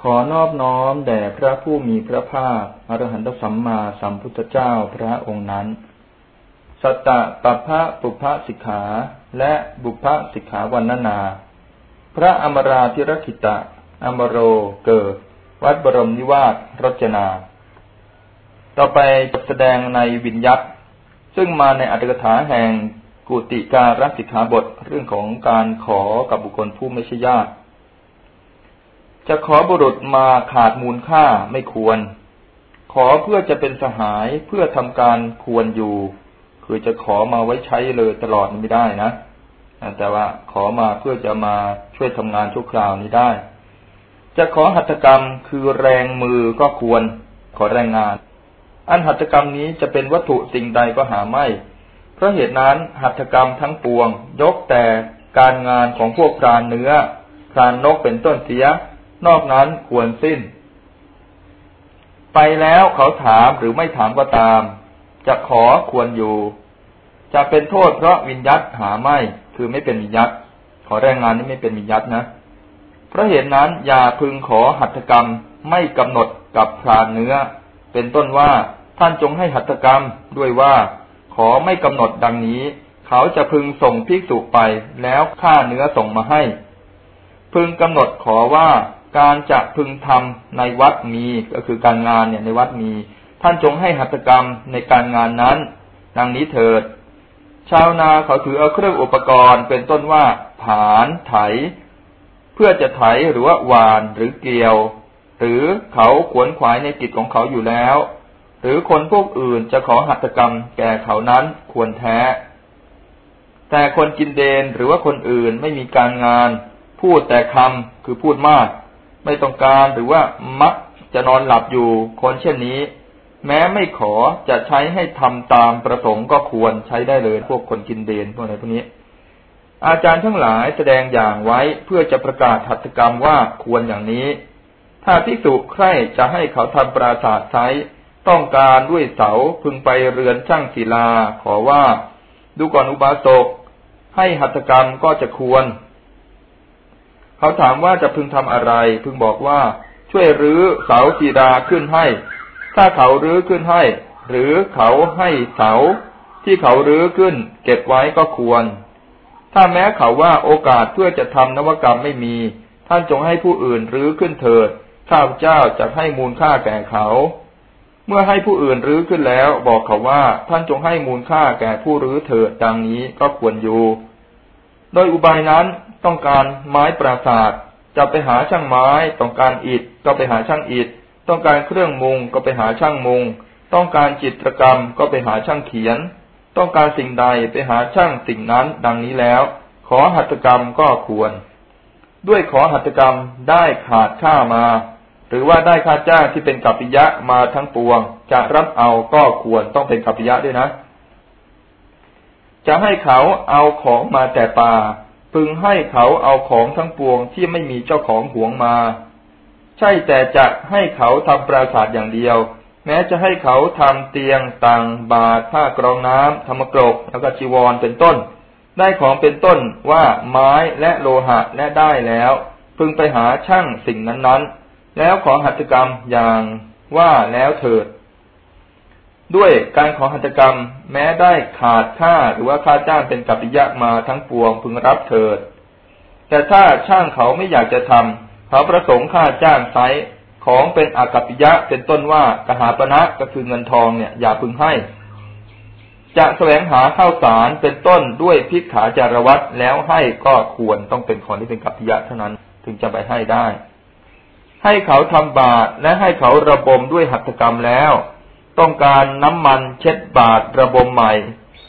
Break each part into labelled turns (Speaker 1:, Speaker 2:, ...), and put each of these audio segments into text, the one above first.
Speaker 1: ขอนอบน้อมแด่พระผู้มีพระภาคอรหันตสัมมาสัมพุทธเจ้าพระองค์นั้น สัตตะปัพพะปุพพสิกขา และบุพพสิกขาวันนา พระอมราธิรคิตะ อมโรเกิด วัดบรมนิวาสรจนา ต่อไปจะแสดงในวิญญัตซึ่งมาในอัตถกถาแห่งกุติการักสิกขาบทเรื่องของการขอกับบุคคลผู้ไม่ใช่ญาติ จะขอบุรุษมาขาดมูลค่าไม่ควร ขอเพื่อจะเป็นสหายเพื่อทำการควรอยู่ คือจะขอมาไว้ใช้เลยตลอดไม่ได้นะแต่ว่าขอมาเพื่อจะมาช่วยทำงานชั่วคราวนี้ได้ จะขอหัตถกรรมคือแรงมือก็ควร ขอแรงงาน อันหัตถกรรมนี้จะเป็นวัตถุสิ่งใดก็หาไม่ เพราะเหตุนั้นหัตถกรรมทั้งปวง ยกแต่การงานของพวกพรานเนื้อพรานนกเป็นต้นเสีย นอกนั้นควรสิ้น ไปแล้วเขาถามหรือไม่ถามก็ตาม จะขอควรอยู่ จะเป็นโทษเพราะวิญญัตหาไม่ คือไม่เป็นวิญญัตขอแรงงานนี้ไม่เป็นวิญญัตนะเพราะเหตุนั้นอย่าพึงขอหัตถกรรมไม่กำหนดกับพรานเนื้อ เป็นต้นว่าท่านจงให้หัตถกรรมด้วยว่า ขอไม่กำหนดดังนี้ เขาจะพึงส่งภิกษุไปแล้วค่าเนื้อส่งมาให้ พึงกำหนดขอว่า การจะพึงทำในวัดมีก็คือการงานเนี่ยในวัดมี ท่านจงให้หัตถกรรมในการงานนั้น ดังนี้เถิด ชาวนาเขาถือเอาเครื่องอุปกรณ์เป็นต้นว่า ผานไถ เพื่อจะไถหรือว่าหวานหรือเกี่ยว หรือเขาขวนขวายในกิจของเขาอยู่แล้ว หรือคนพวกอื่นจะขอหัตถกรรมแก่เขานั้นควรแท้ แต่คนกินเดนหรือว่าคนอื่นไม่มีการงาน พูดแต่คำคือพูดมาก ไม่ต้องการหรือว่ามักจะนอนหลับอยู่คนเช่นนี้ แม้ไม่ขอจะใช้ให้ทำตามประสงค์ก็ควรใช้ได้เลยพวกคนกินเดนพวกอะไรพวกนี้ อาจารย์ทั้งหลายแสดงอย่างไว้เพื่อจะประกาศหัตถกรรมว่าควรอย่างนี้ ถ้าพิสุใคร่จะให้เขาทำปราสาทไซต้องการด้วยเสาพึงไปเรือนช่างศิลา ขอว่า ดูก่อนอุบาสกให้หัตถกรรมก็จะควร เขาถามว่าจะพึงทำอะไร พึงบอกว่าช่วยรื้อเสาจีดาขึ้นให้ ถ้าเขารื้อขึ้นให้ หรือเขาให้เสา ที่เขารื้อขึ้น เก็บไว้ก็ควร ถ้าแม้เขาว่าโอกาสเพื่อจะทำนวกรรมไม่มี ท่านจงให้ผู้อื่นรื้อขึ้นเถิดข้าพเจ้าจะให้มูลค่าแก่เขา เมื่อให้ผู้อื่นรื้อขึ้นแล้ว บอกเขาว่าท่านจงให้มูลค่าแก่ผู้รื้อเถิดดังนี้ก็ควรอยู่ โดยอุบายนั้น ต้องการไม้ปราศาสตร์จะไปหาช่างไม้ ต้องการอิฐก็ไปหาช่างอิฐ ต้องการเครื่องมุงก็ไปหาช่างมุง ต้องการจิตรกรรมก็ไปหาช่างเขียน ต้องการสิ่งใดไปหาช่างสิ่งนั้นดังนี้แล้ว ขอหัตถกรรมก็ควร ด้วยขอหัตถกรรมได้ขาดค่ามา หรือว่าได้ค่าจ้างที่เป็นกัปปิยะมาทั้งปวง จะรับเอาก็ควรต้องเป็นกัปปิยะด้วยนะ จะให้เขาเอาของมาแต่ป่า พึงให้เขาเอาของทั้งปวงที่ไม่มีเจ้าของหวงมา ใช่แต่จะให้เขาทำปราสาทอย่างเดียว แม้จะให้เขาทำเตียงต่างบาทผ้ากรองน้ำธรรมกรกแล้วก็จีวรเป็นต้น ได้ของเป็นต้นว่าไม้และโลหะและได้แล้ว พึงไปหาช่างสิ่งนั้นๆ แล้วขอหัตถกรรมอย่างว่าแล้วเถิด ด้วยการขอหัตถกรรม แม้ได้ขาดค่าหรือว่าค่าจ้างเป็นกัปปิยะมาทั้งปวงพึงรับเถิด แต่ถ้าช่างเขาไม่อยากจะทำเขาประสงค์ค่าจ้างไซของเป็นอากัปปิยะเป็นต้นว่ากหาปณะก็คือเงินทองเนี่ย อย่าพึงให้ จะแสวงหาข้าวสารเป็นต้นด้วยพิกขาจารวัตแล้วให้ก็ควรต้องเป็นของที่เป็นกัปปิยะเท่านั้นถึงจะไปให้ได้ ให้เขาทำบาตรและให้เขาระบมด้วยหัตถกรรมแล้ว ต้องการน้ำมันเช็ดบาทระบมใหม่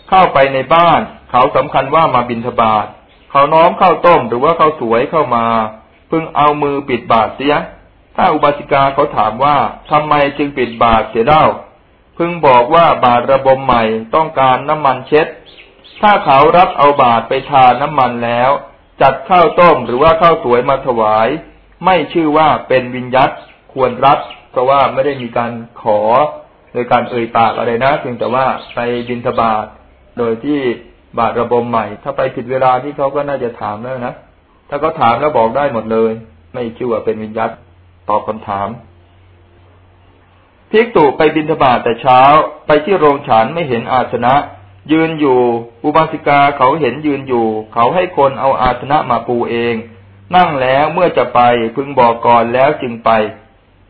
Speaker 1: เข้าไปในบ้าน เขาสำคัญว่ามาบินทบาท เขาน้อมเข้าต้มหรือว่าเข้าสวยเข้ามา พึงเอามือปิดบาทเสีย ถ้าอุบาสิกาเขาถามว่าทำไมจึงปิดบาทเสียเล่า พึงบอกว่าบาทระบมใหม่ ต้องการน้ำมันเช็ด ถ้าเขารับเอาบาทไปทาน้ำมันแล้ว จัดข้าวต้มหรือว่าข้าวสวยมาถวาย ไม่ชื่อว่าเป็นวิญญัตควรรับเพราะว่าไม่ได้มีการขอ โดยการเอ่ยปากอะไรนะเพียงแต่ว่าไปบินทบาทโดยที่บาทระบมใหม่ ถ้าไปผิดเวลาที่เขาก็น่าจะถามแล้วนะถ้าเขาถามแล้วบอกได้หมดเลย ไม่ชื่อว่าเป็นวิญญาตตอบคำถามภิกษุไปบินทบาทแต่เช้า ไปที่โรงฉันไม่เห็นอาสนะ ยืนอยู่ อุบาสิกาเขาเห็นยืนอยู่ เขาให้คนเอาอาสนะมาปูเอง นั่งแล้วเมื่อจะไปพึงบอกก่อนแล้วจึงไป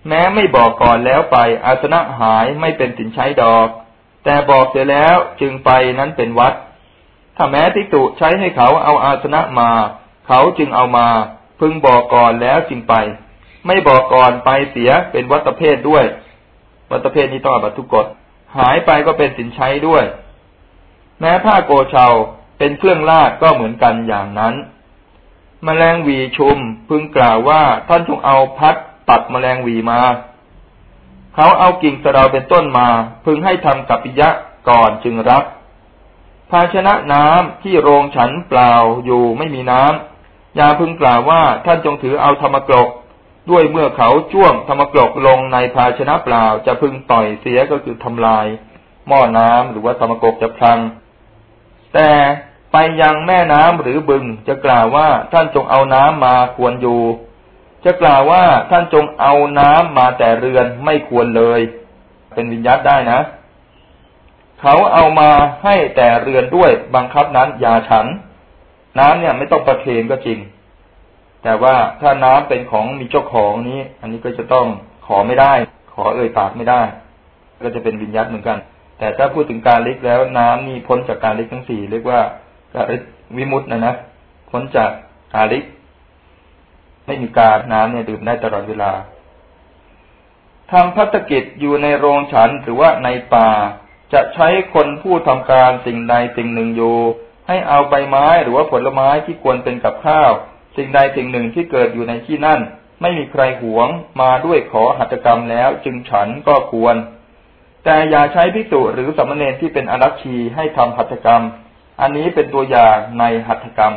Speaker 1: แม้ไม่บอกก่อนแล้วไป อาสนะหายไม่เป็นสินใช้ดอก แต่บอกเสียแล้วจึงไปนั้นเป็นวัด ถ้าแม้ภิกษุใช้ให้เขาเอาอาสนะมา เขาจึงเอามา พึงบอกก่อนแล้วจึงไป ไม่บอกก่อนไปเสียเป็นวัตเพศด้วย วัตเพศนี้ต้องอบัตทุกกฎหายไปก็เป็นสินใช้ด้วย แม้ผ้าโกเชาเป็นเครื่องลาดก็เหมือนกันอย่างนั้นมแมลงวีชุมพึงกล่าวว่าท่านจงเอาพัด ตัดมแมลงวีมา เขาเอากิ่งสะเดาเป็นต้นมา พึงให้ทำกัปปิยะก่อนจึงรับ ภาชนะน้ำที่โรงฉันเปล่าอยู่ไม่มีน้ำอย่าพึงกล่าวว่าท่านจงถือเอาธรรมกรกด้วยเมื่อเขาจ้วงธรรมกรกลงในภาชนะเปล่า จะพึงต่อยเสียก็คือทำลาย หม้อน้ำหรือว่าธรรมกรกจะพัง แต่ไปยังแม่น้ำหรือบึงจะกล่าวว่าท่านจงเอาน้ำมาควรอยู่ จะกล่าวว่าท่านจงเอาน้ำมาแต่เรือนไม่ควรเลย เป็นวิญญาตได้นะ เขาเอามาให้แต่เรือนด้วยบังคับนั้นอย่าฉัน น้ำเนี่ยไม่ต้องประเคนก็จริง แต่ว่าถ้าน้ำเป็นของมีเจ้าของนี้ อันนี้ก็จะต้องขอไม่ได้ ขอเอ่ยปากไม่ได้ ก็จะเป็นวิญญาตเหมือนกัน แต่ถ้าพูดถึงการลิกแล้วน้ำนี่พ้นจากการลิกทั้งสี่เรียกว่าการลิกวิมุตนะนะพ้นจากการลิก ไม่มีการน้ำเนี่ยดื่มได้ตลอดเวลาทำพัฒกิจอยู่ในโรงฉันหรือว่าในป่า จะใช้คนผู้ทำการสิ่งใดสิ่งหนึ่งอยู่ ให้เอาใบไม้หรือว่าผลไม้ที่ควรเป็นกับข้าว สิ่งใดสิ่งหนึ่งที่เกิดอยู่ในที่นั่น ไม่มีใครหวงมาด้วยขอหัตกรรมแล้วจึงฉันก็ควร แต่อย่าใช้พิสุหรือสมณเณรที่เป็นอรัชชีให้ทำหัตกรรม อันนี้เป็นตัวอย่างในหัตถกรรม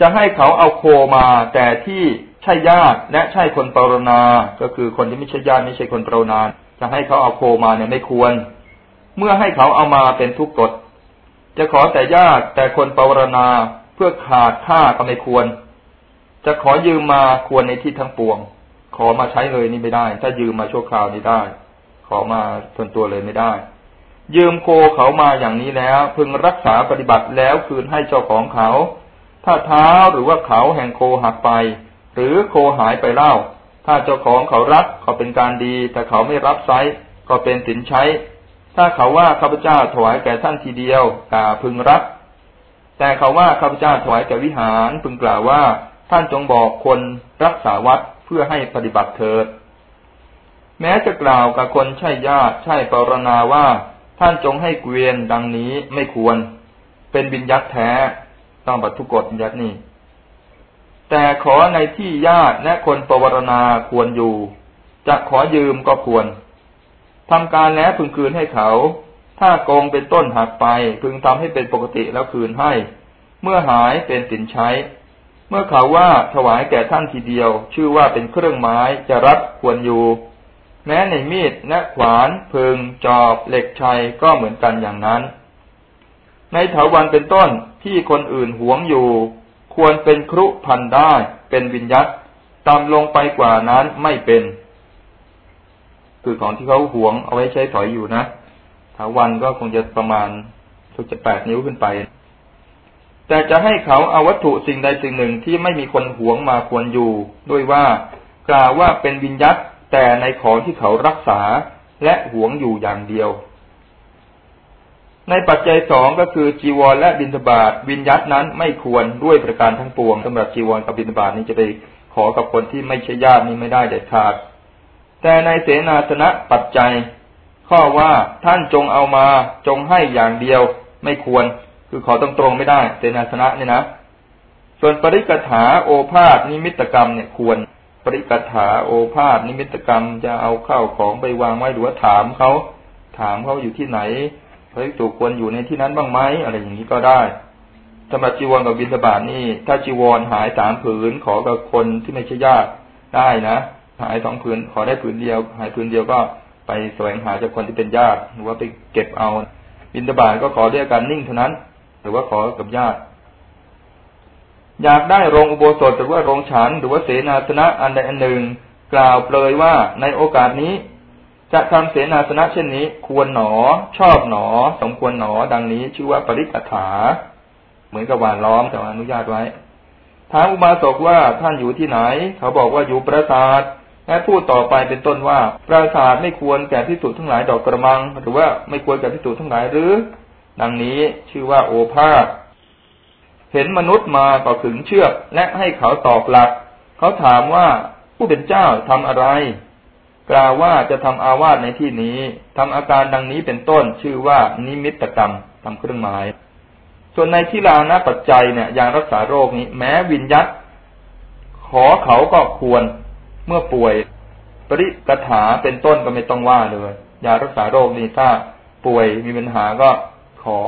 Speaker 1: จะให้เขาเอาโคมาแต่ที่ใช่ญาติและใช่คนปรนนาก็คือคนที่ไม่ใช่ญาติไม่ใช่คนปรนนาจะให้เขาเอาโคมาเนี่ยไม่ควร เมื่อให้เขาเอามาเป็นทุกกฎจะขอแต่ญาติแต่คนปรนนาเพื่อขาดค่าก็ไม่ควร จะขอยืมมาควรในที่ทั้งปวง ขอมาใช้เลยนี่ไม่ได้ ถ้ายืมมาชั่วคราวนี้ได้ ขอมาส่วนตัวเลยไม่ได้ยืมโคเขามาอย่างนี้แล้ว พึงรักษาปฏิบัติแล้วคืนให้เจ้าของเขา ถ้าเท้าหรือว่าเขาแห่งโคหักไป หรือโคหายไปเล่า ถ้าเจ้าของเขารักก็เป็นการดี แต่เขาไม่รับไซก็เป็นสินใช้ ถ้าเขาว่าข้าพเจ้าถวายแก่ท่านทีเดียวกาพึงรับ แต่เขาว่าข้าพเจ้าถวายแก่วิหารพึงกล่าวว่า ท่านจงบอกคนรักษาวัดเพื่อให้ปฏิบัติเถิด แม้จะกล่าวกับคนใช่ญาติใช่ปรณาว่า ท่านจงให้เกวียนดังนี้ไม่ควร เป็นบิญญัตแท้ ต้องบัตทุกกฎบิญญัตนี่ แต่ขอในที่ญาติและคนปวารณาควรอยู่ จะขอยืมก็ควรทำการแล้วพึงคืนให้เขา ถ้าโกงเป็นต้นหักไป พึงทำให้เป็นปกติแล้วคืนให้ เมื่อหายเป็นสินใช้ เมื่อเขาว่าถวายแก่ท่านทีเดียว ชื่อว่าเป็นเครื่องไม้จะรับควรอยู่ แม้ในมีดและขวานพึงจอบเหล็กชัยก็เหมือนกันอย่างนั้น ในเถาวันเป็นต้นที่คนอื่นหวงอยู่ ควรเป็นครุพันได้ เป็นวิญญัตต่ำลงไปกว่านั้นไม่เป็น คือของที่เขาหวงเอาไว้ใช้สอยอยู่นะถาวันก็คงจะประมาณสุกจะแปดนิ้วขึ้นไป แต่จะให้เขาเอาวัตถุสิ่งใดสิ่งหนึ่งที่ไม่มีคนหวงมาควรอยู่ ด้วยว่ากล่าวว่าเป็นวิญญัตแต่ในของที่เขารักษาและหวงอยู่อย่างเดียว ในปัจจัยสองก็คือจีวรและบิณฑบาตวิญญัตนั้นไม่ควรด้วยประการทั้งปวงสำหรับจีวรกับบิณฑบาตนี้จะไปขอกับคนที่ไม่ใช่ญาตินี้ไม่ได้เด็ดขาด แต่ในเสนาสนะปัจจัย ข้อว่าท่านจงเอามาจงให้อย่างเดียวไม่ควร คือขอตรงตรงไม่ได้ เสนาสนะเนี่ยนะ ส่วนปริกถาโอภาษนิมิตกรรมเนี่ยควร ปริกถาโอภาษนิมิตกรรมจะเอาเข้าของไปวางไว้หรือว่าถามเขาถามเขาอยู่ที่ไหน เฮ้ยตัวควรอยู่ในที่นั้นบ้างไหมอะไรอย่างนี้ก็ได้สำหรับจีวรกับบิณฑบาตนี่ ถ้าจีวรหายสามผืนขอกับคนที่ไม่ใช่ญาติได้นะหายสองผืนขอได้ผืนเดียว หายผืนเดียวก็ไปแสวงหาจากคนที่เป็นญาติหรือว่าไปเก็บเอาบินตบาทก็ขอด้วยการนิ่งเท่านั้น หรือว่าขอกับญาติอยากได้โรงอุโบสถหรือว่าโรงฉัน หรือว่าเสนาสนะอันใดอันหนึ่ง กล่าวเปลยว่าในโอกาสนี้ จะทำเสนาสนะเช่นนี้ ควรหนอ ชอบหนอ สมควรหนอ ดังนี้ ชื่อว่าปริกถา เหมือนกับหวานล้อมแต่อนุญาตไว้ถามอุบาสกว่าท่านอยู่ที่ไหน เขาบอกว่าอยู่ปราสาทและพูดต่อไปเป็นต้นว่า ปราสาทไม่ควรแก่พิสุทั้งหลายดอกกระมัง หรือว่าไม่ควรแก่พิสุทั้งหลายหรือ ดังนี้ชื่อว่าโอภาษเห็นมนุษย์มาก็ขึงเชือกและให้เขาตอกหลัก เขาถามว่าผู้เป็นเจ้าทำอะไร กล่าวว่าจะทำอาวาสในที่นี้ทำอาการดังนี้เป็นต้นชื่อว่านิมิตกรรมทำเครื่องหมาย ส่วนในที่ลานะปัจจัยเนี่ยยารักษาโรคนี้ แม้วินยัตขอเขาก็ควรเมื่อป่วย ปริกถาเป็นต้นก็ไม่ต้องว่าเลยยารักษาโรคนี้ถ้าป่วยมีปัญหาก็ขอ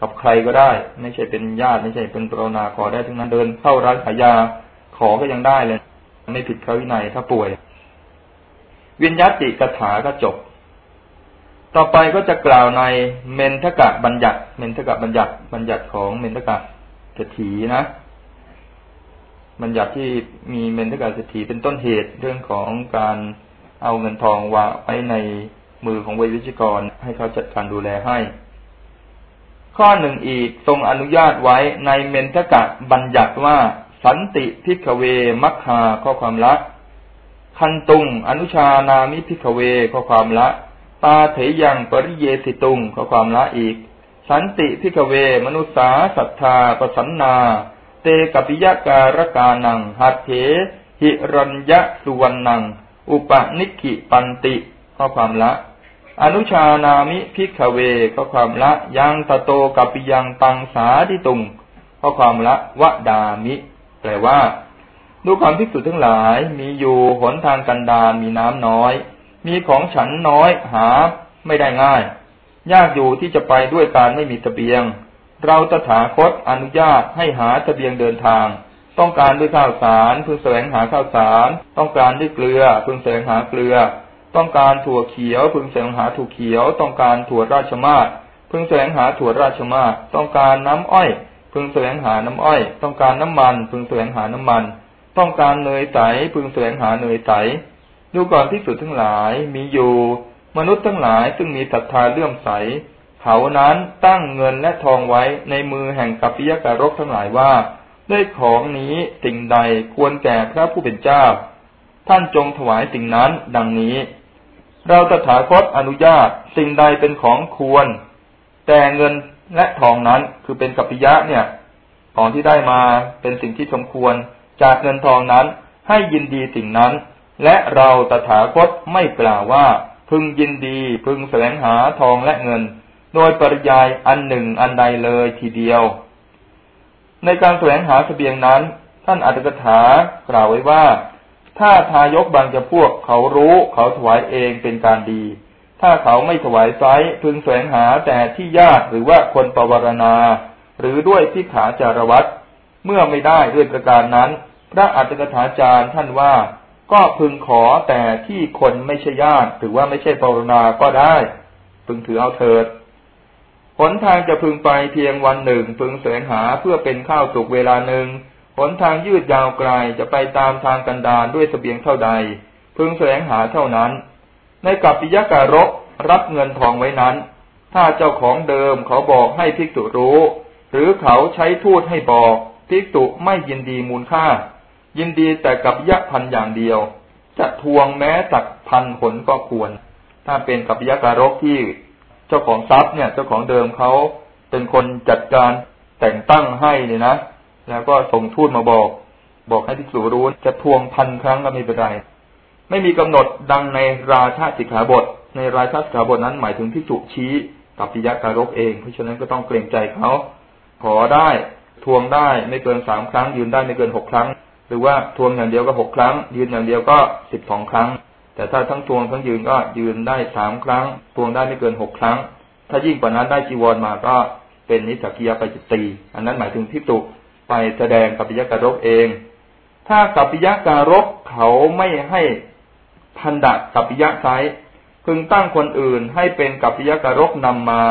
Speaker 1: กับใครก็ได้ ไม่ใช่เป็นญาติไม่ใช่เป็นปรนาขอได้ทั้งนั้นเดินเข้าร้านขายยาขอก็ยังได้เลย ไม่ผิดพระวินัยถ้าป่วย วิญญาติกถาก็จบ ต่อไปก็จะกล่าวในเมนทกะบัญญัติ เมนทกะบัญญัติ บัญญัติของเมนทกะเศรษฐีนะ บัญญัติที่มีเมนทกะเศรษฐีเป็นต้นเหตุเรื่องของการเอาเงินทองวางไว้ในมือของเววิชกร ให้เขาจัดการดูแลให้ ข้อหนึ่งอีกทรงอนุญาตไว้ในเมณฑกะบัญญัติว่าสันติ ภิกขเวมัคคาข้อความละ คันตุง อนุชานามิ ภิกขเวข้อความละ ปาเถยยังปริเยสิตุงข้อความละอีก สันติ ภิกขเว มนุสสา สัทธาปสันนา เต กัปปิยการกานังหัตเถหิรัญญสุวัณณัง อุปนิกขิปันติ ข้อความละ อนุชานามิ ภิกขเวก็ความละ ยังตโตกับปิยังตังสาทิตุงก็ความละวะดามิ แปลว่า ดูความพิสุทั้งหลายมีอยู่หนทางกันดารมีน้ำน้อย มีของฉันน้อยหาไม่ได้ง่าย ยากอยู่ที่จะไปด้วยการไม่มีตะเบียง เราตถาคตอนุญาตให้หาตะเบียงเดินทาง ต้องการด้วยข้าวสารพึงแสวงหาข้าวสาร ต้องการด้วยเกลือพึงแสวงหาเกลือ ต้องการถั่วเขียว พึงแสวงหาถั่วเขียว ต้องการถั่วราชมาศพึงแสวงหาถั่วราชมาศต้องการน้ำอ้อย พึงแสวงหาน้ำอ้อย ต้องการน้ำมัน พึงแสวงหาน้ำมัน ต้องการเนยใสพึงแสวงหาเนยใสดูก่อนที่สุดทั้งหลายมีอยู่ มนุษย์ทั้งหลายซึ่งมีศรัทธาเลื่อมใส เขานั้นตั้งเงินและทองไว้ในมือแห่งกัปปิยการกทั้งหลายว่า ด้วยของนี้สิ่งใดควรแก่พระผู้เป็นเจ้า ท่านจงถวายสิ่งนั้นดังนี้ เราตถาคตอนุญาตสิ่งใดเป็นของควร แต่เงินและทองนั้นคือเป็นกัปปิยะเนี่ย ของที่ได้มาเป็นสิ่งที่สมควร จากเงินทองนั้นให้ยินดีสิ่งนั้น และเราตถาคตไม่กล่าวว่า พึงยินดีพึงแสวงหาทองและเงิน โดยปริยายอันหนึ่งอันใดเลยทีเดียว ในการแสวงหาสเสบียงนั้น ท่านอัตถกถากล่าวไว้ว่า ถ้าทายกบางจะพวกเขารู้เขาถวายเองเป็นการดี ถ้าเขาไม่ถวายไซพึงแสวงหาแต่ที่ญาติหรือว่าคนปวารณา หรือด้วยที่ขาจารวัตเมื่อไม่ได้ด้วยประการนั้น พระอัตถกถาจารย์ท่านว่าก็พึงขอแต่ที่คนไม่ใช่ญาติหรือว่าไม่ใช่ปรณาก็ได้ พึงถือเอาเถิดหนทางจะพึงไปเพียงวันหนึ่ง พึงแสวงหาเพื่อเป็นข้าวสุกเวลาหนึ่งหนทางยืดยาวไกลจะไปตามทางกันดารด้วยสเสบียงเท่าใด พึงแสวงหาเท่านั้น ในกัปปิยการกรับเงินทองไว้นั้น ถ้าเจ้าของเดิมเขาบอกให้ภิกษุรู้ หรือเขาใช้ทูตให้บอกภิกษุไม่ยินดีมูลค่า ยินดีแต่กับยะพันอย่างเดียว จะทวงแม้สักพันผลก็ควร ถ้าเป็นกัปปิยการกที่เจ้าของทรัพย์เนี่ย เจ้าของเดิมเขาเป็นคนจัดการแต่งตั้งให้เนี่ยนะ แล้วก็ส่งทูตมาบอก บอกให้ภิกษุรู้จะทวงพันครั้งก็ไม่เป็นไร ไม่มีกำหนดดังในราชาสิกขาบท ในราชาสิกขาบทนั้นหมายถึงภิกษุชี้กับปิยการกเอง เพราะฉะนั้นก็ต้องเกรงใจเขา ขอได้ทวงได้ไม่เกินสามครั้งยืนได้ไม่เกินหกครั้ง หรือว่าทวงอย่างเดียวก็หกครั้ง ยืนอย่างเดียวก็สิบสองครั้ง แต่ถ้าทั้งทวงทั้งยืนก็ยืนได้สามครั้ง ทวงได้ไม่เกินหกครั้ง ถ้ายิ่งกว่านั้นได้จีวรมาก็เป็นนิสกิยาปจิตตีอันนั้นหมายถึงพิจุไปแสดงกัปปิยการกเอง ถ้ากัปปิยการกเขาไม่ให้พันดะกัปปิยะไซพึงตั้งคนอื่นให้เป็นกัปปิยการกนำมา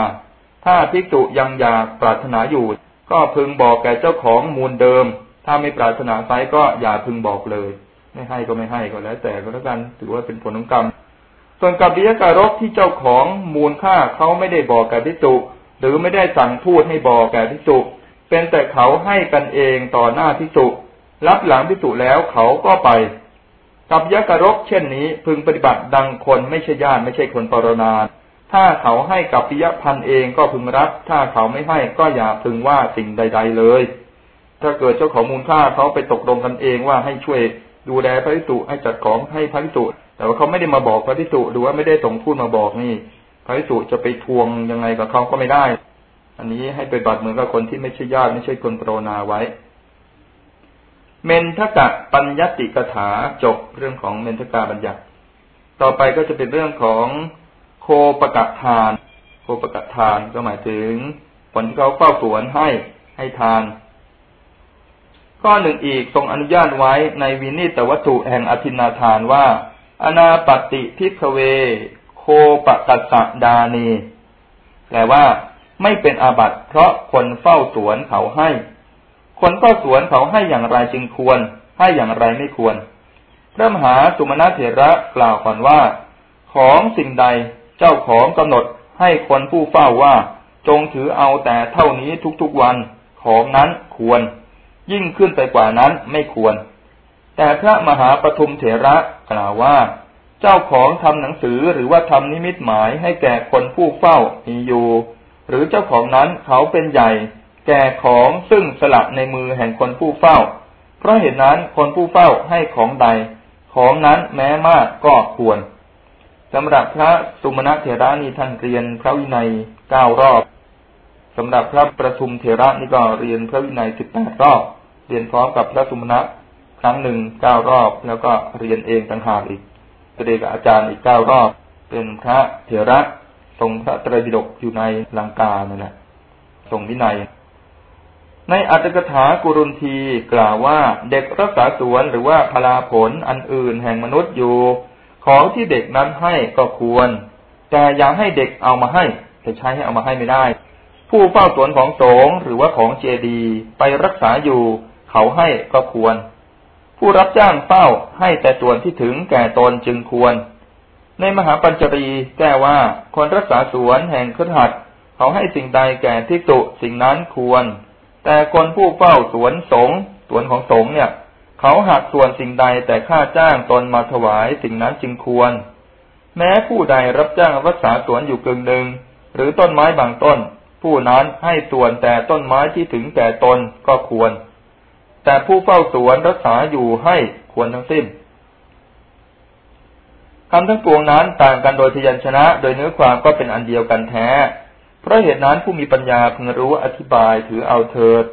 Speaker 1: ถ้าภิกษุยังอยากปรารถนาอยู่ ก็พึงบอกแก่เจ้าของมูลเดิม ถ้าไม่ปรารถนาไซก็อย่าพึงบอกเลย ไม่ให้ก็ไม่ให้ก็แล้ว แต่ก็แล้วกันถือว่าเป็นผลของกรรม ส่วนกับดิยการกที่เจ้าของมูลค่าเขาไม่ได้บอกแก่พิจุหรือไม่ได้สั่งพูดให้บอกแก่พิจุเป็นแต่เขาให้กันเองต่อหน้าพิจุรับหลังพิจุแล้วเขาก็ไปกับยักรกเช่นนี้พึงปฏิบัติดังคนไม่ใช่ญาติไม่ใช่คนปรนานถ้าเขาให้กับปิยพันเองก็พึงรับ ถ้าเขาไม่ให้ก็อย่าพึงว่าสิ่งใด ๆเลย ถ้าเกิดเจ้าของมูลค่าเขาไปตกลงกันเองว่าให้ช่วยดูแลพระพิสุให้จัดของให้พระพิสุแต่ว่าเขาไม่ได้มาบอกพระพิสุหรือว่าไม่ได้ส่งพูดมาบอกนี่ พระพิสุจะไปทวงยังไงกับเขาก็ไม่ได้ อันนี้ให้ไปบัตรเหมือนกับคนที่ไม่ใช่ญาติไม่ใช่คนปรนาไว้ เมนทกะปัญญติกถาจบเรื่องของเมนทกาบัญญัติ ต่อไปก็จะเป็นเรื่องของโคปกะทาน โคปกะทานก็หมายถึงผลที่เขาเฝ้าสวนให้ให้ทาน ข้อหนึ่งอีกทรงอนุญาตไว้ในวินิตวัตถุแห่งอธินาทานว่า อนาปติพิกเว โคปกัสดานีแปลว่า ไม่เป็นอาบัติเพราะคนเฝ้าสวนเขาให้ คนเฝ้าสวนเขาให้อย่างไรจึงควร ให้อย่างไรไม่ควร พระมหาสุมาณเถระกล่าวก่อนว่า ของสิ่งใดเจ้าของกำหนดให้คนผู้เฝ้าว่า จงถือเอาแต่เท่านี้ทุกๆวันของนั้นควร ยิ่งขึ้นไปกว่านั้นไม่ควร แต่พระมหาปทุมเถระกล่าวว่า เจ้าของทำหนังสือหรือว่าทำนิมิตหมายให้แก่คนผู้เฝ้ามีอยู่หรือเจ้าของนั้นเขาเป็นใหญ่ แก่ของซึ่งสละในมือแห่งคนผู้เฝ้า เพราะเหตุนั้นคนผู้เฝ้าให้ของใด ของนั้นแม้มากก็ควรสำหรับพระสุมาณเถระนี่ท่านเรียนพระวินัยเก้ารอบสำหรับพระประชุมเถระนี่ก็เรียนพระวินัยสิบแปดรอบ เรียนพร้อมกับพระสุมณะครั้งหนึ่งเก้ารอบ แล้วก็เรียนเองต่างหากอีกเรียนกับอาจารย์อีกเก้ารอบ เป็นพระเถระทรงพระตรปิฎกอยู่ในลังกานั่นแหละทรงวินัย ในอัตถกถากุรุนทีกล่าวว่าเด็กรักษาสวนหรือว่าพลาผลอันอื่นแห่งมนุษย์อยู่ ของที่เด็กนั้นให้ก็ควร แต่อย่าให้เด็กเอามาให้จะใช้ให้เอามาให้ไม่ได้ ผู้เฝ้าสวนของสงหรือว่าของเจดีไปรักษาอยู่ เขาให้ก็ควร ผู้รับจ้างเฝ้าให้แต่ส่วนที่ถึงแก่ตนจึงควร ในมหาปัญจรีแก้ว่าคนรักษาสวนแห่งครหัดเขาให้สิ่งใดแก่ทิกตุสิ่งนั้นควร แต่คนผู้เฝ้าสวนสงสวนของสงเนี่ย เขาหักส่วนสิ่งใดแต่ค่าจ้างตนมาถวายสิ่งนั้นจึงควร แม้ผู้ใดรับจ้างรักษาสวนอยู่กึ่งหนึ่งหรือต้นไม้บางต้น ผู้นั้นให้ส่วนแต่ต้นไม้ที่ถึงแก่ตนก็ควร แต่ผู้เฝ้าสวนรักษาอยู่ให้ควรทั้งสิ้นคำทั้งปวงนั้นต่างกันโดยทยัญชนะ โดยเนื้อความก็เป็นอันเดียวกันแท้ เพราะเหตุนั้นผู้มีปัญญาพึงรู้อธิบายถือเอาเถิด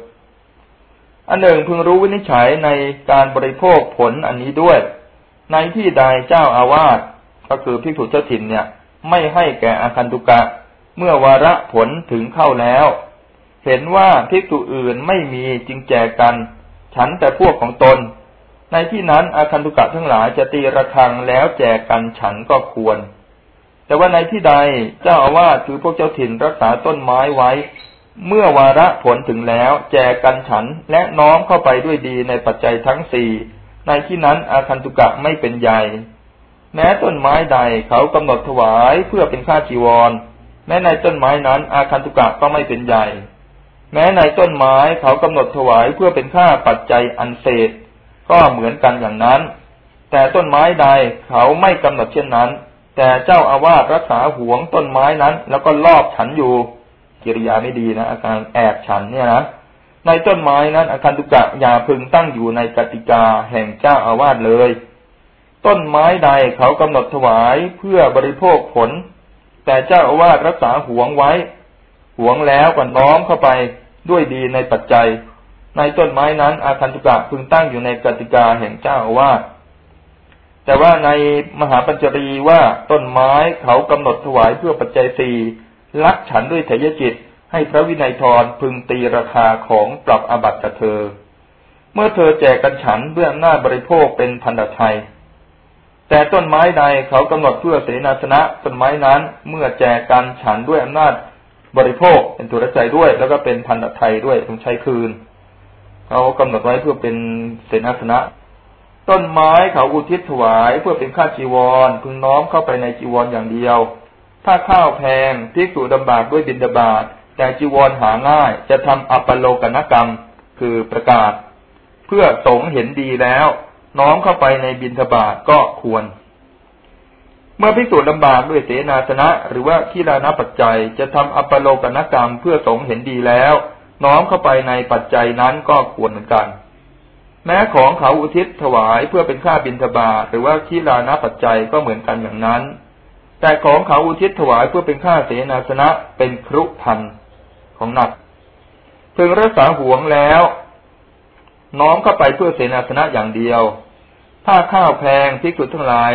Speaker 1: อันหนึ่งพึงรู้วินิจฉัยในการบริโภคผลอันนี้ด้วย ในที่ใดเจ้าอาวาสก็คือพิกุเจ้าถิ่นเนี่ย ไม่ให้แก่อาคันตุกะ เมื่อวาระผลถึงเข้าแล้ว เห็นว่าพิกุอื่นไม่มีจึงแจกกัน ฉันแต่พวกของตน ในที่นั้นอาคันตุกะทั้งหลายจะตีระฆังแล้วแจกกันฉันก็ควร แต่ว่าในที่ใดเจ้าอาวาสคือพวกเจ้าถิ่นรักษาต้นไม้ไว้ เมื่อวาระผลถึงแล้ว แจกกันฉันและน้อมเข้าไปด้วยดีในปัจจัยทั้งสี่ในที่นั้นอาคันตุกะไม่เป็นใหญ่แม้ต้นไม้ใดเขากำหนดถวายเพื่อเป็นค่าจีวร แม้ในต้นไม้นั้นอาคันตุกะก็ไม่เป็นใหญ่ แม้ในต้นไม้เขากำหนดถวายเพื่อเป็นค่าปัจจัยอันเศษ ก็เหมือนกันอย่างนั้น แต่ต้นไม้ใดเขาไม่กำหนดเช่นนั้น แต่เจ้าอาวาสรักษาหวงต้นไม้นั้น แล้วก็ลอบฉันอยู่กิริยาไม่ดีนะอาการแอบฉันเนี่ยนะในต้นไม้นั้นอาการตุกะอย่าพึงตั้งอยู่ในกติกาแห่งเจ้าอาวาสเลย ต้นไม้ใดเขากำหนดถวายเพื่อบริโภคผล แต่เจ้าอาวาสรักษาหวงไว้ หวงแล้วก็น้อมเข้าไป ด้วยดีในปัจจัย ในต้นไม้นั้นอาคันตุกะพึงตั้งอยู่ในกติกาแห่งเจ้าอาวาสแต่ว่าในมหาปัญจรีว่าต้นไม้เขากำหนดถวายเพื่อปัจจัยสี่ลักฉันด้วยเถยจิต ให้พระวินัยทรพึงตีราคาของปรับอบัตกับเธอ เมื่อเธอแจกกันฉันเบื้องหน้าบริโภคเป็นพันธไทยแต่ต้นไม้ใดเขากำหนดเพื่อเสนาสนะต้นไม้นั้น เมื่อแจกกันฉันด้วยอำนาจ บริโภคเป็นตัวใจด้วย แล้วก็เป็นพันธไทยด้วยต้องใช้คืนเขากำหนดไว้เพื่อเป็นเสนาสนะ ต้นไม้เขาอุทิศถวายเพื่อเป็นค่าจีวร พึงน้อมเข้าไปในจีวรอย่างเดียว ถ้าข้าวแพงพิกษุดำบากด้วยบินดาบาดแต่จีวรหาง่าย จะทำอัปโลกนกรรมคือประกาศ เพื่อสงเห็นดีแล้ว น้อมเข้าไปในบินทบาทก็ควร เมื่อพิสูจน์ลำบากด้วยเสนาสนะ หรือว่าขีลานาปัจจัยจะทำอัปโลกนกรรมเพื่อสงเห็นดีแล้ว น้อมเข้าไปในปัจจัยนั้นก็ควรเหมือนกัน แม้ของเขาอุทิศถวายเพื่อเป็นค่าบินทบาทหรือว่าขีลานาปัจจัยก็เหมือนกันอย่างนั้น แต่ของเขาอุทิศถวายเพื่อเป็นค่าเสนาสนะเป็นครุพันของหนักพึงรักษาห่วงแล้ว น้อมเข้าไปเพื่อเสนาสนะอย่างเดียว ถ้าข้าวแพงพิกุทั้งหลาย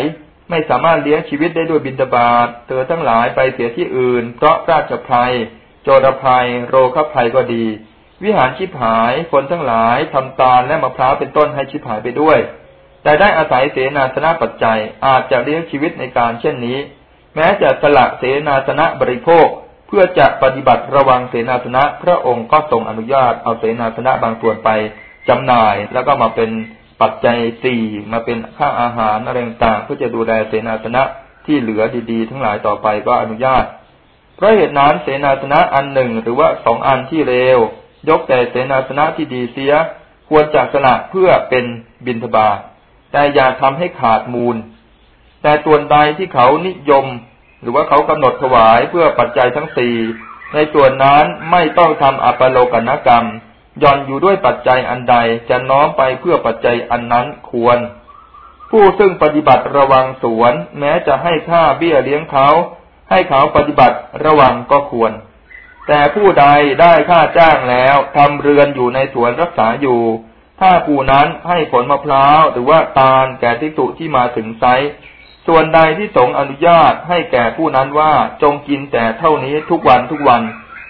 Speaker 1: ไม่สามารถเลี้ยงชีวิตได้ด้วยบินตบาทเธอทั้งหลายไปเสียที่อื่น เพราะราชภัย โจรภัย โรคภัยก็ดี วิหารชิบหายคนทั้งหลายทำตาลและมะพร้าวเป็นต้นให้ชิบหายไปด้วย แต่ได้อาศัยเสนาสนะปัจจัยอาจจะเลี้ยงชีวิตในการเช่นนี้ แม้จะสละเสนาสนะบริโภค เพื่อจะปฏิบัติระวังเสนาสนะ พระองค์ก็ทรงอนุญาตเอาเสนาสนะบางส่วนไปจำหน่ายแล้วก็มาเป็น ปัจจัยสี่มาเป็นค่าอาหารอะไรต่างเพื่อจะดูแลเสนาสนะที่เหลือดีๆ ทั้งหลายต่อไปก็อนุญาต เพราะเหตุนั้นเสนาสนะอันหนึ่งหรือว่าสองอันที่เร็วยกแต่เสนาสนะที่ดีเสีย ควรจะสละเพื่อเป็นบินทบาทแต่อย่าทำให้ขาดมูล แต่ส่วนใดที่เขานิยม หรือว่าเขากำหนดถวายเพื่อปัจจัยทั้งสี่ในส่วนนั้นไม่ต้องทำอัปโลกนกรรม ย่อนอยู่ด้วยปัจจัยอันใดจะน้อมไปเพื่อปัจจัยอันนั้นควร ผู้ซึ่งปฏิบัติระวังสวน แม้จะให้ค่าเบี้ยเลี้ยงเขา ให้เขาปฏิบัติระวังก็ควร แต่ผู้ใดได้ค่าจ้างแล้วทำเรือนอยู่ในสวนรักษาอยู่ ถ้าผู้นั้นให้ผลมะพร้าวหรือว่าตาลแก่ทิสุที่มาถึงไซส่วนใดที่สงอนุญาตให้แก่ผู้นั้นว่าจงกินแต่เท่านี้ทุกวันทุกวัน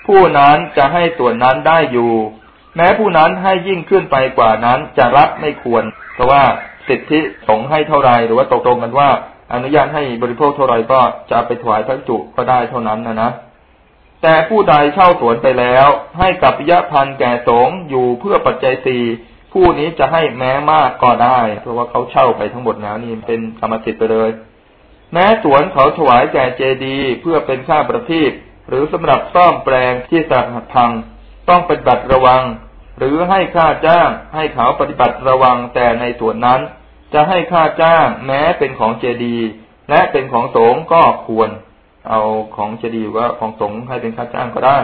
Speaker 1: ผู้นั้นจะให้ส่วนนั้นได้อยู่ แม้ผู้นั้นให้ยิ่งขึ้นไปกว่านั้นจะรับไม่ควร เพราะว่าสิทธิสงให้เท่าไรหรือว่าตกลงกันว่า อนุญาตให้บริโภคเท่าไรก็จะไปถวายพระจุก็ได้เท่านั้นนะนะแต่ผู้ใดเช่าสวนไปแล้ว ให้กับยะพันแก่สงอยู่เพื่อปัจจัยสี่ผู้นี้จะให้แม้มากก็ได้ เพราะว่าเขาเช่าไปทั้งหมดแล้วนี่เป็นกรรมสิทธิ์ไปเลย แม้สวนเขาถวายแก่เจดี เพื่อเป็นค่าประทีปหรือสำหรับซ่อมแปลงที่สักพัง ต้องปฏิบัติระวัง หรือให้ค่าจ้างให้เขาปฏิบัติระวังแต่ในส่วนนั้น จะให้ค่าจ้างแม้เป็นของเจดีและเป็นของสงฆ์ก็ควร เอาของเจดีว่าของสงฆ์ให้เป็นค่าจ้างก็ได้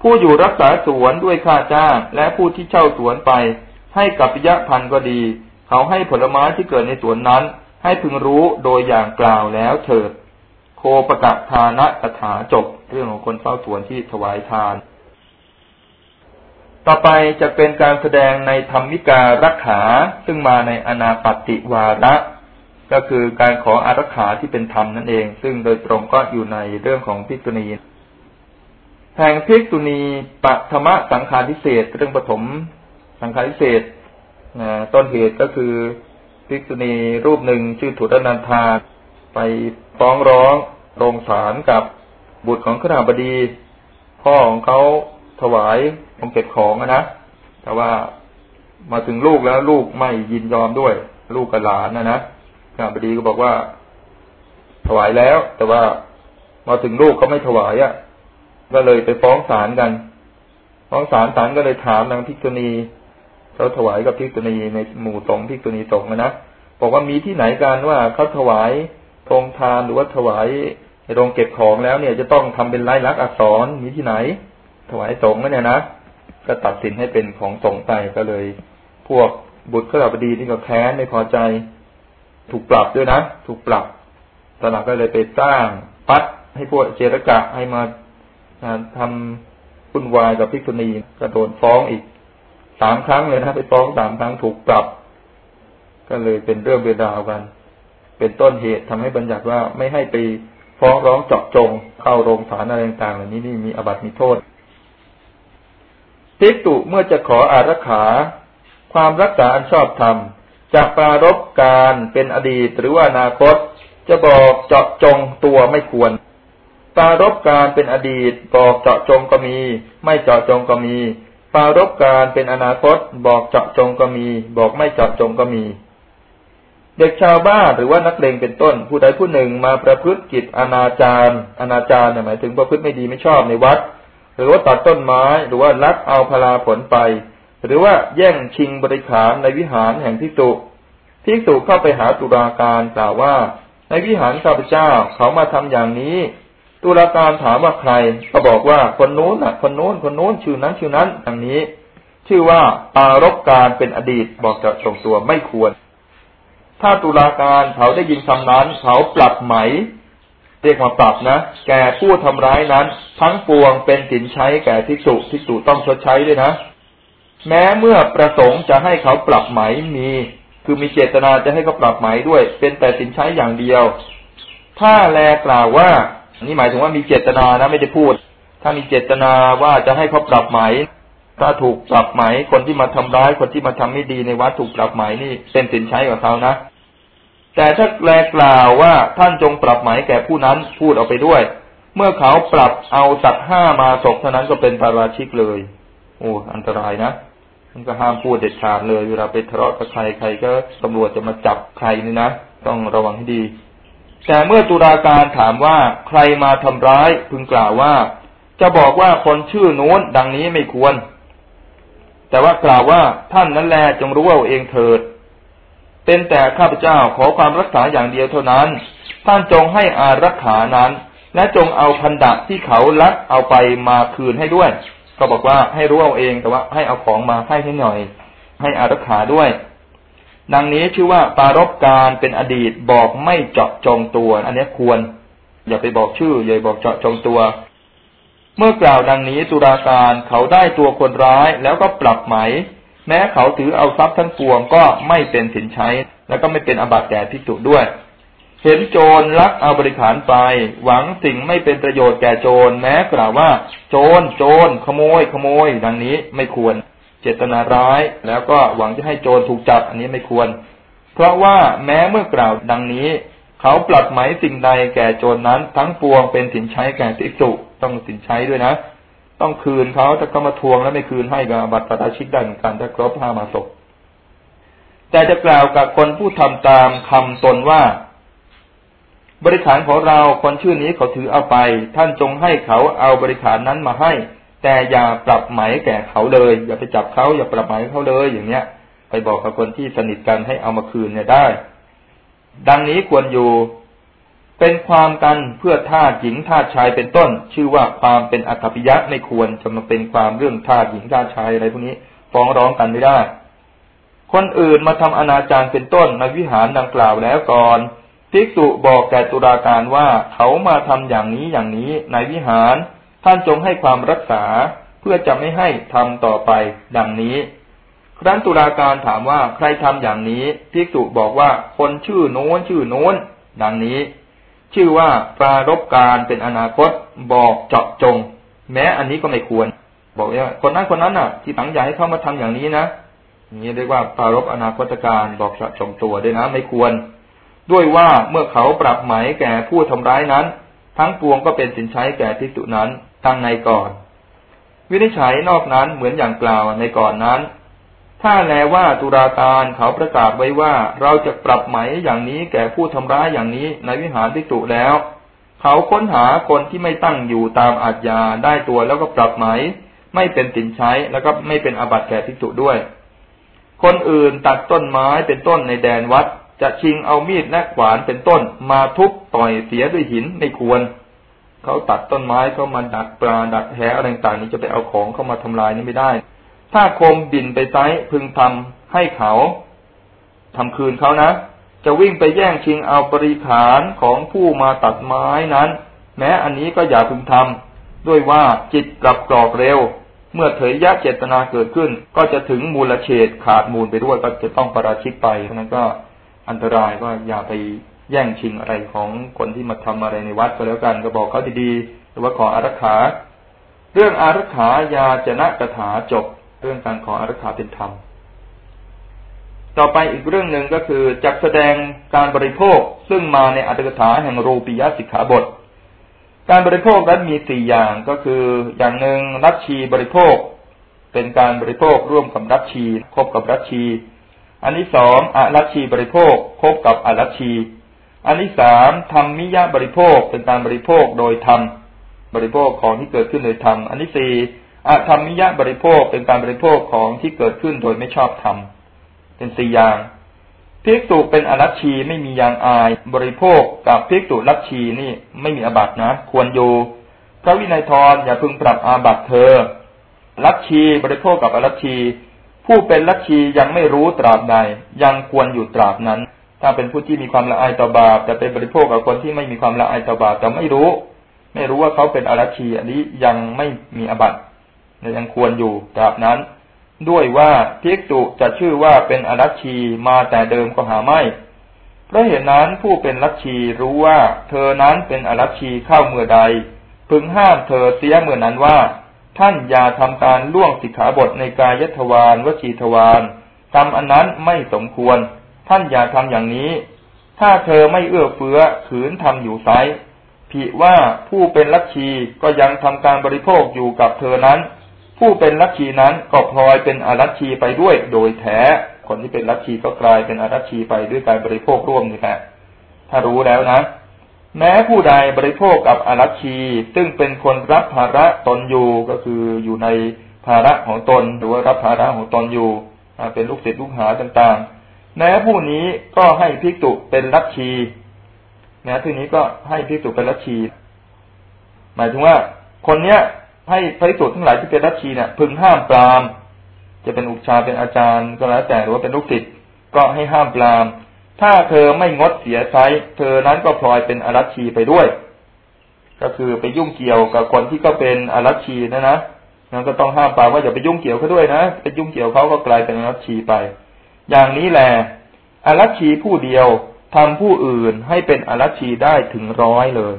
Speaker 1: ผู้อยู่รักษาสวนด้วยค่าจ้าง และผู้ที่เช่าสวนไป ให้กับปิยะพันก็ดี เขาให้ผลไม้ที่เกิดในสวนนั้น ให้พึงรู้โดยอย่างกล่าวแล้วเถิด โคปกะทานะกถาจบเรื่องของคนเฝ้าสวนที่ถวายทาน ต่อไปจะเป็นการแสดงในธรรมิการักขาซึ่งมาในอนาปติวาระ ก็คือการขออารักขาที่เป็นธรรมนั่นเอง ซึ่งโดยตรงก็อยู่ในเรื่องของพิกษุณีแห่งพิกษุณีปัธรรมสังขารพิเศษเรื่องปฐมสังขารพิเศษต้นเหตุก็คือภิกษุณีรูปหนึ่งชื่อถุตนันทา ไปฟ้องร้องโรงศาลกับบุตรของขราบดี พ่อของเขาถวาย ของเก็บของนะแต่ว่ามาถึงลูกแล้วลูกไม่ยินยอมด้วย ลูกกับหลานนะนะขราบดีก็บอกว่า ถวายแล้ว แต่ว่ามาถึงลูกเขาไม่ถวายอะ่ะ ก็เลยไปฟ้องศาลกัน ฟ้องศาลศาลก็เลยถามนางภิกษุณีเขาถวายกับภิกษุณีในหมู่สงฆ์ภิกษุณีสงนะบอกว่ามีที่ไหนกันว่าเขาถวายโรงทานหรือว่าถวายโรงเก็บของแล้วเนี่ยจะต้องทำเป็นลายลักษณ์อักษรมีที่ไหน ถวายสงฆ์เนี่ยนะ ก็ตัดสินให้เป็นของสงฆ์ไปก็เลย พวกบุตรข้าบดีที่ก็แค้นไม่พอใจ ถูกปรับด้วยนะ ถูกปรับตอนหลังก็เลยไปสร้างปัดให้พวกเจรกะให้มาทำวุ่นวายกับภิกษุณีก็โดนฟ้องอีกสามครั้งเลยนะไปฟ้องสามครั้งถูกปรับ ก็เลยเป็นเรื่องเบดาวกัน เป็นต้นเหตุทำให้บัญญัติว่าไม่ให้ไปฟ้องร้องเจาะจงเข้าโรงศาลอะไรต่างๆเหล่านี้นี่มีอบัติมีโทษ ทิตุเมื่อจะขออารักขา ความรักษาอันชอบธรรมจากปรารบการเป็นอดีตหรือว่าอนาคต จะบอกเจาะจงตัวไม่ควร ปรารบการเป็นอดีตบอกเจาะจงก็มี ไม่เจาะจงก็มีปารบการเป็นอนาคต บอกเจาะจงก็มี บอกไม่เจาะจงก็มี เด็กชาวบ้านหรือว่านักเลงเป็นต้น ผู้ใดผู้หนึ่งมาประพฤติกิจอนาจารอนาจารหมายถึงประพฤติไม่ดีไม่ชอบในวัด หรือว่าตัดต้นไม้หรือว่าลักเอาพลาผลไป หรือว่าแย่งชิงบริขารในวิหารแห่งพิสุพิสุเข้าไปหาตุลาการกล่าวว่า ในวิหารข้าพเจ้าเขามาทำอย่างนี้ ตุลาการถามว่าใคร ก็บอกว่าคนนู้นอะ คนนู้นคนนู้นชื่อนั้นชื่อนั้นอย่างนี้ ชื่อว่าปารบการเป็นอดีตบอกจะตรงตัวไม่ควร ถ้าตุลาการเขาได้ยินคำนั้นเขาปรับไหม เรียกมาปรับนะ แก่ผู้ทำร้ายนั้น ทั้งปวงเป็นสินใช้แก่ทิสุทิสุต้องชดใช้ด้วยนะ แม้เมื่อประสงค์จะให้เขาปรับไหมมี คือมีเจตนาจะให้เขาปรับไหมด้วย เป็นแต่สินใช้อย่างเดียว ถ้าแลกล่าวว่านี่หมายถึงว่ามีเจตนานะไม่ได้พูด ถ้ามีเจตนาว่าจะให้เขาปรับไหมถ้าถูกปรับไหมคนที่มาทำร้ายคนที่มาทำไม่ดีในวัดถูกปรับไหมนี่เป็นสินใช้ของเขานะ แต่ถ้าแกลกล่าวว่าท่านจงปรับหมายแก่ผู้นั้นพูดเอาไปด้วย เมื่อเขาปรับเอาสัตว์ห้ามาศพเท่านั้นก็เป็นปาราชิกเลย โอ้อันตรายนะมันก็ห้ามพูดเด็ดขาดเลย เวลาไปทะเลาะกับใครใครก็ตำรวจจะมาจับใครนี่นะต้องระวังให้ดี แต่เมื่อตุลาการถามว่าใครมาทำร้ายพึงกล่าวว่า จะบอกว่าคนชื่อโน้นดังนี้ไม่ควร แต่ว่ากล่าวว่าท่านนั้นแลจงรู้เอาเองเถิด เป็นแต่ข้าพเจ้าขอความรักษาอย่างเดียวเท่านั้น ท่านจงให้อารักขานั้น และจงเอาพันดะที่เขาลักเอาไปมาคืนให้ด้วย ก็บอกว่าให้รู้เอาเองแต่ว่าให้เอาของมาให้ให้หน่อย ให้อารักขาด้วย ดังนี้ชื่อว่าปารบการเป็นอดีตบอกไม่เจาะจงตัว อันนี้ควร อย่าไปบอกชื่อ อย่าบอกเจาะจงตัว เมื่อกล่าวดังนี้ตุราการเขาได้ตัวคนร้ายแล้วก็ปรับไหม แม้เขาถือเอาทรัพย์ทั้งปวงก็ไม่เป็นสินใช้ แล้วก็ไม่เป็นอบัติแก่พิจุด้วย เห็นโจรลักเอาบริขารไป หวังสิ่งไม่เป็นประโยชน์แก่โจร แม้กล่าวว่า โจรโจรขโมยขโมย ดังนี้ไม่ควร เจตนาร้าย แล้วก็หวังจะให้โจรถูกจับ อันนี้ไม่ควร เพราะว่าแม้เมื่อกล่าวดังนี้ เขาปลัดไหมสิ่งใดแก่โจรนนั้นทั้งปวงเป็นสินใช้แก่ติสุต้องสินใช้ด้วยนะ ต้องคืนเขาถ้าเขามาทวงแล้วไม่คืนให้กับบัตรประราชิกได้เหมือนกันถ้าครบห้ามาศกแต่จะกล่าวกับคนผู้ทำตามคำตนว่า บริขารของเราคนชื่อนี้เขาถือเอาไป ท่านจงให้เขาเอาบริขารนั้นมาให้ แต่อย่าปรับไหมแก่เขาเลย อย่าไปจับเขาอย่าปรับไหมเขาเลยอย่างเนี้ย ไปบอกกับคนที่สนิทกันให้เอามาคืนเนี่ยได้ ดังนี้ควรอยู่ เป็นความกันเพื่อท่าหญิงท่าชายเป็นต้น ชื่อว่าความเป็นอัตภิยะไม่ควรจะมาเป็นความเรื่องท่าหญิงท่าชายอะไรพวกนี้ ฟ้องร้องกันไม่ได้ คนอื่นมาทำอนาจารเป็นต้นในวิหารดังกล่าวแล้วก่อนภิกษุบอกแก่ตุลาการว่าเขามาทำอย่างนี้อย่างนี้ในวิหาร ท่านจงให้ความรักษาเพื่อจะไม่ให้ทำต่อไปดังนี้ ครั้นตุลาการถามว่าใครทำอย่างนี้ภิกษุบอกว่าคนชื่อโน้นชื่อโน้น ดังนี้ ชื่อว่าปรารบการเป็นอนาคตบอกเจาะจง แม้อันนี้ก็ไม่ควร บอกว่าคนนั้นคนนั้นน่ะ ที่ตั้งใจให้เข้ามาทำอย่างนี้นะนี่เรียกว่าปรารบอนาคตการบอกเจาะจงตัวด้วยนะ ไม่ควร ด้วยว่าเมื่อเขาปรับไหมแก่ผู้ทำร้ายนั้น ทั้งปวงก็เป็นสินใช้แก่ทิสุนั้นตั้งในก่อน วินิจฉัยนอกนั้นเหมือนอย่างกล่าวในก่อนนั้น ถ้าแลว่าตุลาการเขาประกาศไว้ว่าเราจะปรับไหมอย่างนี้แก่ผู้ทำร้ายอย่างนี้ในวิหารทิจุแล้ว เขาค้นหาคนที่ไม่ตั้งอยู่ตามอาจยาได้ตัวแล้วก็ปรับไหม ไม่เป็นสินใช้แล้วก็ไม่เป็นอาบัติแก่ทิจุด้วย คนอื่นตัดต้นไม้เป็นต้นในแดนวัด จะชิงเอามีดและขวานเป็นต้น มาทุบต่อยเสียด้วยหินไม่ควร เขาตัดต้นไม้เขามาดักปลาดักแหอะไรต่างๆนี้จะไปเอาของเข้ามาทำลายนี่ไม่ได้ ถ้าคมบินไปไซพึงทำให้เขาทำคืนเขานะ จะวิ่งไปแย่งชิงเอาปริขารของผู้มาตัดไม้นั้น แม้อันนี้ก็อย่าพึงทำด้วยว่าจิตกลับกรอกเร็ว เมื่อเถยยะเจตนาเกิดขึ้น ก็จะถึงมูลเฉดขาดมูลไปด้วยก็จะต้องประราชิกไปเพราะนั้นก็อันตรายก็อย่าไปแย่งชิงอะไรของคนที่มาทำอะไรในวัดก็แล้วกันก็บอกเขาดีๆหรือว่าขออารักขา เรื่องอารักขายาจนะกถาจบ เรื่องการขออารักขาเป็นธรรม ต่อไปอีกเรื่องหนึ่งก็คือจักแสดงการบริโภคซึ่งมาในอัตถกถาแห่งรูปิยสิกขาบท การบริโภคนั้นมีสี่อย่างก็คืออย่างหนึ่งรัชชีบริโภค เป็นการบริโภคร่วมกับรัชชีคบกับรัชชี อันที่สองอรัชชีบริโภคคบกับอรัชชีอันที่สามธรรมมิยะบริโภคเป็นการบริโภคโดยธรรมบริโภคของที่เกิดขึ้นโดยธรรมอันที่สี่ อาธรรมิยะบริโภคเป็นการบริโภคของที่เกิดขึ้นโดยไม่ชอบธรรมเป็นสี่อย่างภิกษุเป็นอรัชชีไม่มียางอาย บริโภคกับภิกษุรัชชีนี่ไม่มีอาบัตนะ ควรอยู่พระวินัยทรอย่าพึงปรับอาบัตเธอรัชชีบริโภคกับอรัชชี ผู้เป็นรัชชียังไม่รู้ตราบใดยังควรอยู่ตราบนั้น ถ้าเป็นผู้ที่มีความละอายต่อบาปแต่เป็นบริโภคกับคนที่ไม่มีความละอายต่อบาปแต่ไม่รู้ ไม่รู้ว่าเขาเป็นอรัชชีอันนี้ยังไม่มีอาบัต ยังควรอยู่ตราบนั้น ด้วยว่าภิกษุจะชื่อว่าเป็นอรัชชีมาแต่เดิมก็หาไม่เพราะเหตุนั้นผู้เป็นรัชชีรู้ว่าเธอนั้นเป็นอรัชชีเข้าเมื่อใด พึงห้ามเธอเสียเมื่อนั้นว่า ท่านอย่าทำการล่วงสิกขาบทในกายทวารวจีทวารทำอันนั้นไม่สมควร ท่านอย่าทำอย่างนี้ ถ้าเธอไม่เอื้อเฟื้อขืนทำอยู่ไซผิว่าผู้เป็นลัทธิก็ยังทำการบริโภคอยู่กับเธอนั้น ผู้เป็นลัทธินั้นก็พลอยเป็นอรัชชีไปด้วยโดยแท้ คนที่เป็นลัทธิก็กลายเป็นอรัชชีไปด้วยการบริโภคร่วมนี่แหละถ้ารู้แล้วนะ แม้ผู้ใดบริโภคกับอรัชชีซึ่งเป็นคนรับภาระตนอยู่ก็คืออยู่ในภาระของตน หรือว่ารับภาระของตนอยู่เป็นลูกศิษย์ลูกหาต่างๆ แม้ผู้นี้ก็ให้ภิกษุเป็นรัชชีแม้ที่นี้ก็ให้ภิกษุเป็นรัชชีหมายถึงว่า คนเนี้ย ให้ภิกษุทั้งหลายที่เป็นรัชชีเนี่ยพึงห้ามปรามจะเป็นอุปชาเป็นอาจารย์ก็แล้วแต่หรือว่าเป็นลูกศิษย์ก็ให้ห้ามปรามถ้าเธอไม่งดเสียใช้เธอนั้นก็พลอยเป็นอรัชชีไปด้วย ก็คือไปยุ่งเกี่ยวกับคนที่ก็เป็นอรัชชีนะนะนั้นก็ต้องห้ามปามว่าอย่าไปยุ่งเกี่ยวเขาด้วยนะไปยุ่งเกี่ยวเขาก็กลายเป็นอรัชชีไป อย่างนี้แหละอรัชชีผู้เดียวทำผู้อื่นให้เป็นอรัชชีได้ถึงร้อยเลย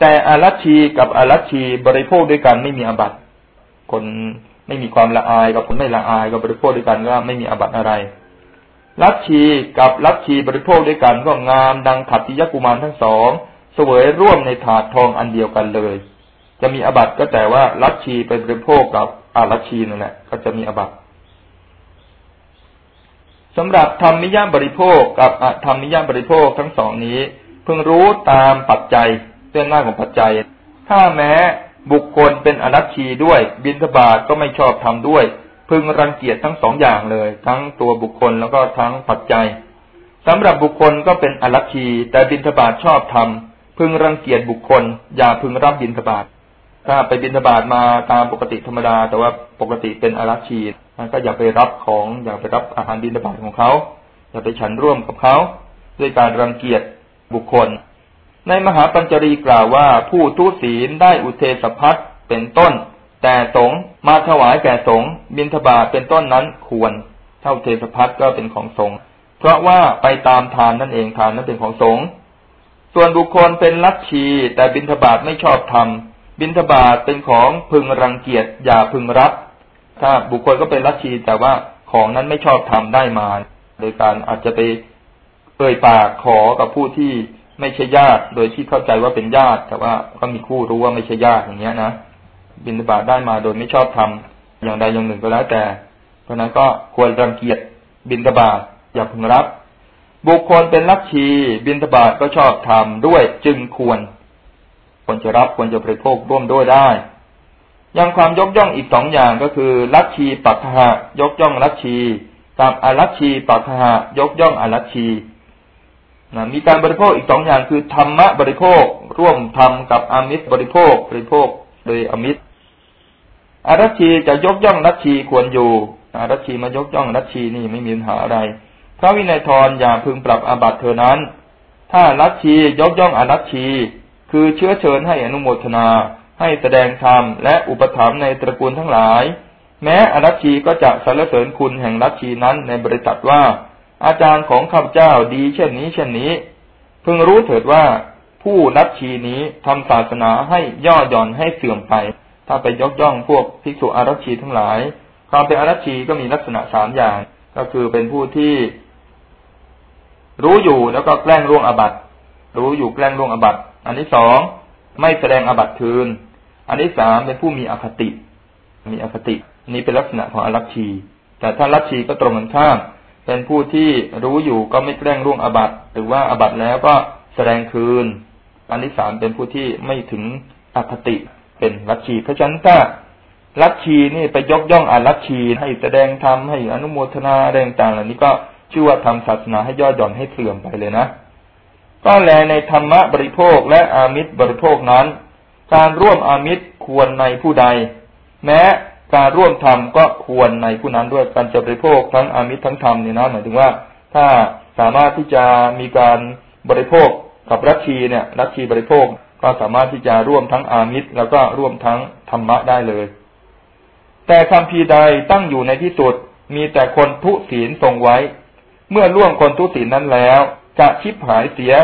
Speaker 1: แต่อรัชชีกับอรัชชีบริโภคด้วยกันไม่มีอบัตคนไม่มีความละอายกับคนไม่ละอายกับบริโภคด้วยกันก็ไม่มีอบัตอะไรลัทธิกับลัทธิบริโภคด้วยกันก็งามดังขัตติยกุมารทั้งสองเสวยร่วมในถาดทองอันเดียวกันเลย จะมีอบัตก็แต่ว่าลัทธิไปบริโภคกับอาลัทธินั่นแหละ ก็จะมีอบัตสำหรับธรรมิยามบริโภคกับอธรรมิยามบริโภคทั้งสองนี้ เพิ่งรู้ตามปัจจัย เส้นหน้าของปัจจัย ถ้าแม้บุคคลเป็นอนัตชีด้วย บินทบาทก็ไม่ชอบทำด้วย พึงรังเกียจทั้งสองอย่างเลย ทั้งตัวบุคคลแล้วก็ทั้งปัจจัยสำหรับบุคคลก็เป็นอรัตชีแต่บินทบาทชอบทำพึงรังเกียจบุคคล อย่าพึงรับบินทบาทถ้าไปบินทบาทมาตามปกติธรรมดา แต่ว่าปกติเป็นอรัชีก็อย่าไปรับของอย่าไปรับอาหารบินทบาทของเขา อย่าไปฉันร่วมกับเขา ด้วยการรังเกียจบุคคล ในมหาปัญจรีกล่าวว่าผู้ทุศีลได้อุเทสพัทเป็นต้น แต่สงมาถวายแก่สงบินทบาทเป็นต้นนั้นควร เท่าเทสพัทก็เป็นของสงเพราะว่าไปตามทานนั่นเองทานนั้นเป็นของสงส่วนบุคคลเป็นลัทธิแต่บินทบาทไม่ชอบทำบินทบาทเป็นของพึงรังเกียจอย่าพึงรับ ถ้าบุคคลก็เป็นลัทธิแต่ว่าของนั้นไม่ชอบทำได้มา โดยการอาจจะไปเอ่ยปากขอกับผู้ที่ ไม่ใช่ญาติ โดยที่เข้าใจว่าเป็นญาติ แต่ว่าก็มีคู่รู้ว่าไม่ใช่ญาติอย่างเงี้ยนะบินบาตได้มาโดยไม่ชอบทำอย่างใดอย่างหนึ่งก็แล้วแต่ เพราะนั้นก็ควรรังเกียจบินบาตอย่าพึงรับ บุคคลเป็นลัทธิบินบาตก็ชอบทำด้วยจึงควร ควรจะรับควรจะบริโภคร่วมด้วยได้ยังความยกย่องอีกสองอย่างก็คือลัทธิปัจหะยกย่องลัทธิกับอลัทธิปัจหะยกย่องอลัทธิ นะมีการบริโภคอีกสองอย่างคือธรรมะบริโภค ร่วมทำกับอมิตรบริโภค บริโภคโดยอมิตรอารัชีจะยกย่องนัชีควรอยู่อารัชีมายกย่องนัชีนี่ไม่มีปัญหาอะไร พระวินัยทรอย่าพึงปรับอาบัติเธอนั้น ถ้ารัชียกย่องอนัชี คือเชื้อเชิญให้อนุโมทนา ให้แสดงธรรมและอุปถัมภ์ในตระกูลทั้งหลาย แม้อนัชีก็จะสรรเสริญคุณแห่งรัชีนั้นในบริษัทว่า อาจารย์ของข้าพเจ้าดีเช่นนี้เช่นนี้ พึงรู้เถิดว่าผู้นัชชีนี้ทำศาสนาให้ย่อหย่อนให้เสื่อมไป ถ้าไปยกย่องพวกภิกษุอารัชีทั้งหลาย ความเป็นอารัชีก็มีลักษณะสามอย่าง ก็คือเป็นผู้ที่ รู้อยู่แล้วก็แกล้งล่วงอบัตรู้อยู่แกล้งล่วงอบัตอันที่สองไม่แสดงอบัตคืน อันที่สามเป็นผู้มีอคติ มีอคติ นี้เป็นลักษณะของอารัชชีแต่ถ้ารัชีก็ตรงกันข้าม เป็นผู้ที่รู้อยู่ก็ไม่แกล้งล่วงอบัตหรือว่าอบัตแล้วก็แสดงคืน อันที่สามเป็นผู้ที่ไม่ถึงอคติเป็นรัชชีเพราะฉะนั้นถ้าลัทธินี่ไปยกย่องอาลัทธิให้แสดงธรรมให้อนุโมทนาแรงต่างเหล่านี้ก็ชื่อว่าทำศาสนาให้ย่อหย่อนให้เสื่อมไปเลยนะ ก็แลในธรรมะบริโภคและอามิตรบริโภคนั้น การร่วมอามิตรควรในผู้ใด แม้ การร่วมธรรมก็ควรในผู้นั้นด้วยการจะบริโภคทั้งอามิตรทั้งธรรมเนี่ยนะหมายถึงว่า ถ้าสามารถที่จะมีการบริโภคกับรัชชีเนี่ยรัชชีบริโภคก็สามารถที่จะร่วมทั้งอามิตรแล้วก็ร่วมทั้งธรรมะได้เลย แต่คำพีใดตั้งอยู่ในที่สุดมีแต่คนทุศีลทรงไว้ เมื่อล่วงคนทุศีลนั้นแล้ว จะชิบหายเสีย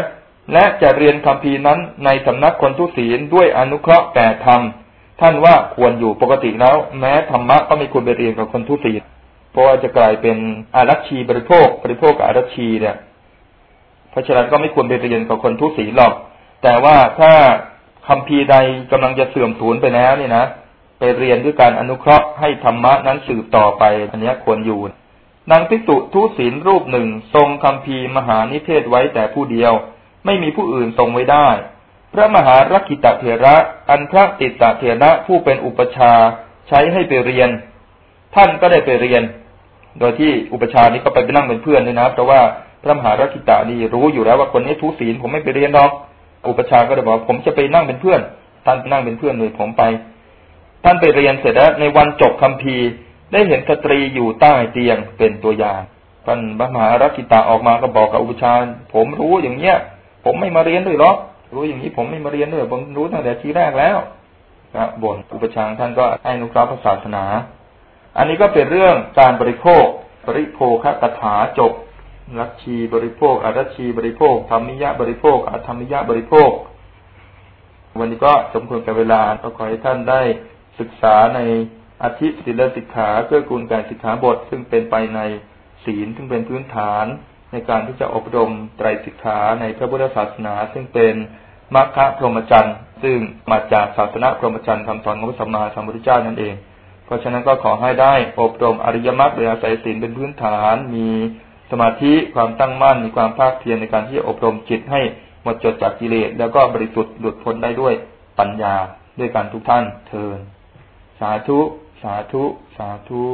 Speaker 1: และจะเรียนคำพีนั้นในสำนักคนทุศีลด้วยอนุเคราะห์แก่ธรรม ท่านว่าควรอยู่ปกติแล้ว แม้ธรรมะก็ไม่ควรไปเรียนกับคนทุศีลเพราะว่าจะกลายเป็นอารัชีบริโภค บริโภคกับอารัชีเนี่ยเพราะฉะนั้นก็ไม่ควรไปเรียนกับคนทุศีลหรอก แต่ว่าถ้าคำพีใดกำลังจะเสื่อมสูญไปแล้วเนี่ยนะไปเรียนด้วยการอนุเคราะห์ให้ธรรมะนั้นสืบต่อไป อันนี้ควรอยู่นางพิสุทุศีลรูปหนึ่ง ทรงคำพีมหานิเทศไว้แต่ผู้เดียว ไม่มีผู้อื่นทรงไว้ได้ พระมหารักิตเถระ อันพระติตเถระผู้เป็นอุปชาใช้ให้ไปเรียน ท่านก็ได้ไปเรียน โดยที่อุปชานี้ก็ไปไปนั่งเป็นเพื่อนด้วยนะเพราะว่าพระมหารักิตานี่รู้อยู่แล้วว่าคนนี้ทุศีลผมไม่ไปเรียนหรอก อุปชาก็เลยบอกผมจะไปนั่งเป็นเพื่อน ท่านนั่งเป็นเพื่อนเลยผมไป ท่านไปเรียนเสร็จแล้วในวันจบคำพีร์ ได้เห็นสตรีอยู่ใต้เตียงเป็นตัวอย่างท่านพระมหารักิตาออกมาก็บอกกับอุปชาผมรู้อย่างเงี้ย ผมไม่มาเรียนด้วยหรอก รู้อย่างนี้ผมไม่มาเรียนด้วยผมรู้ตั้งแต่ทีแรกแล้วนะบ่นอุปชาท่านก็ให้นุเคราะห์ศาสนา อันนี้ก็เป็นเรื่องการบริโภค บริโภคคาถาจบรัชชีบริโภคอารัชชีบริโภคธรรมิยะบริโภคอธรรมิยะบริโภค วันนี้ก็สมควรกับเวลาก็ขอให้ท่านได้ศึกษาในอธิศิลสิกขาเพื่อกูลการศิกขาบท ซึ่งเป็นไปในศีลซึ่งเป็นพื้นฐานในการที่จะอบรมไตรสิกขาในพระพุทธศาสนา ซึ่งเป็น มรรคพรหมจรรย์ซึ่งมาจากศาสนาพรหมจรรย์คำสอนของพระสัมมาสัมพุทธเจ้านั่นเอง เพราะฉะนั้นก็ขอให้ได้อบรมอริยมรรคโดยอาศัยศีลเป็นพื้นฐาน มีสมาธิความตั้งมั่น มีความภาคเพียรในการที่จะอบรมจิตให้หมดจดจากกิเลสแล้วก็บริสุทธิ์หลุดพ้นได้ด้วยปัญญาด้วยการทุกท่านเทินสาธุ สาธุ สาธุ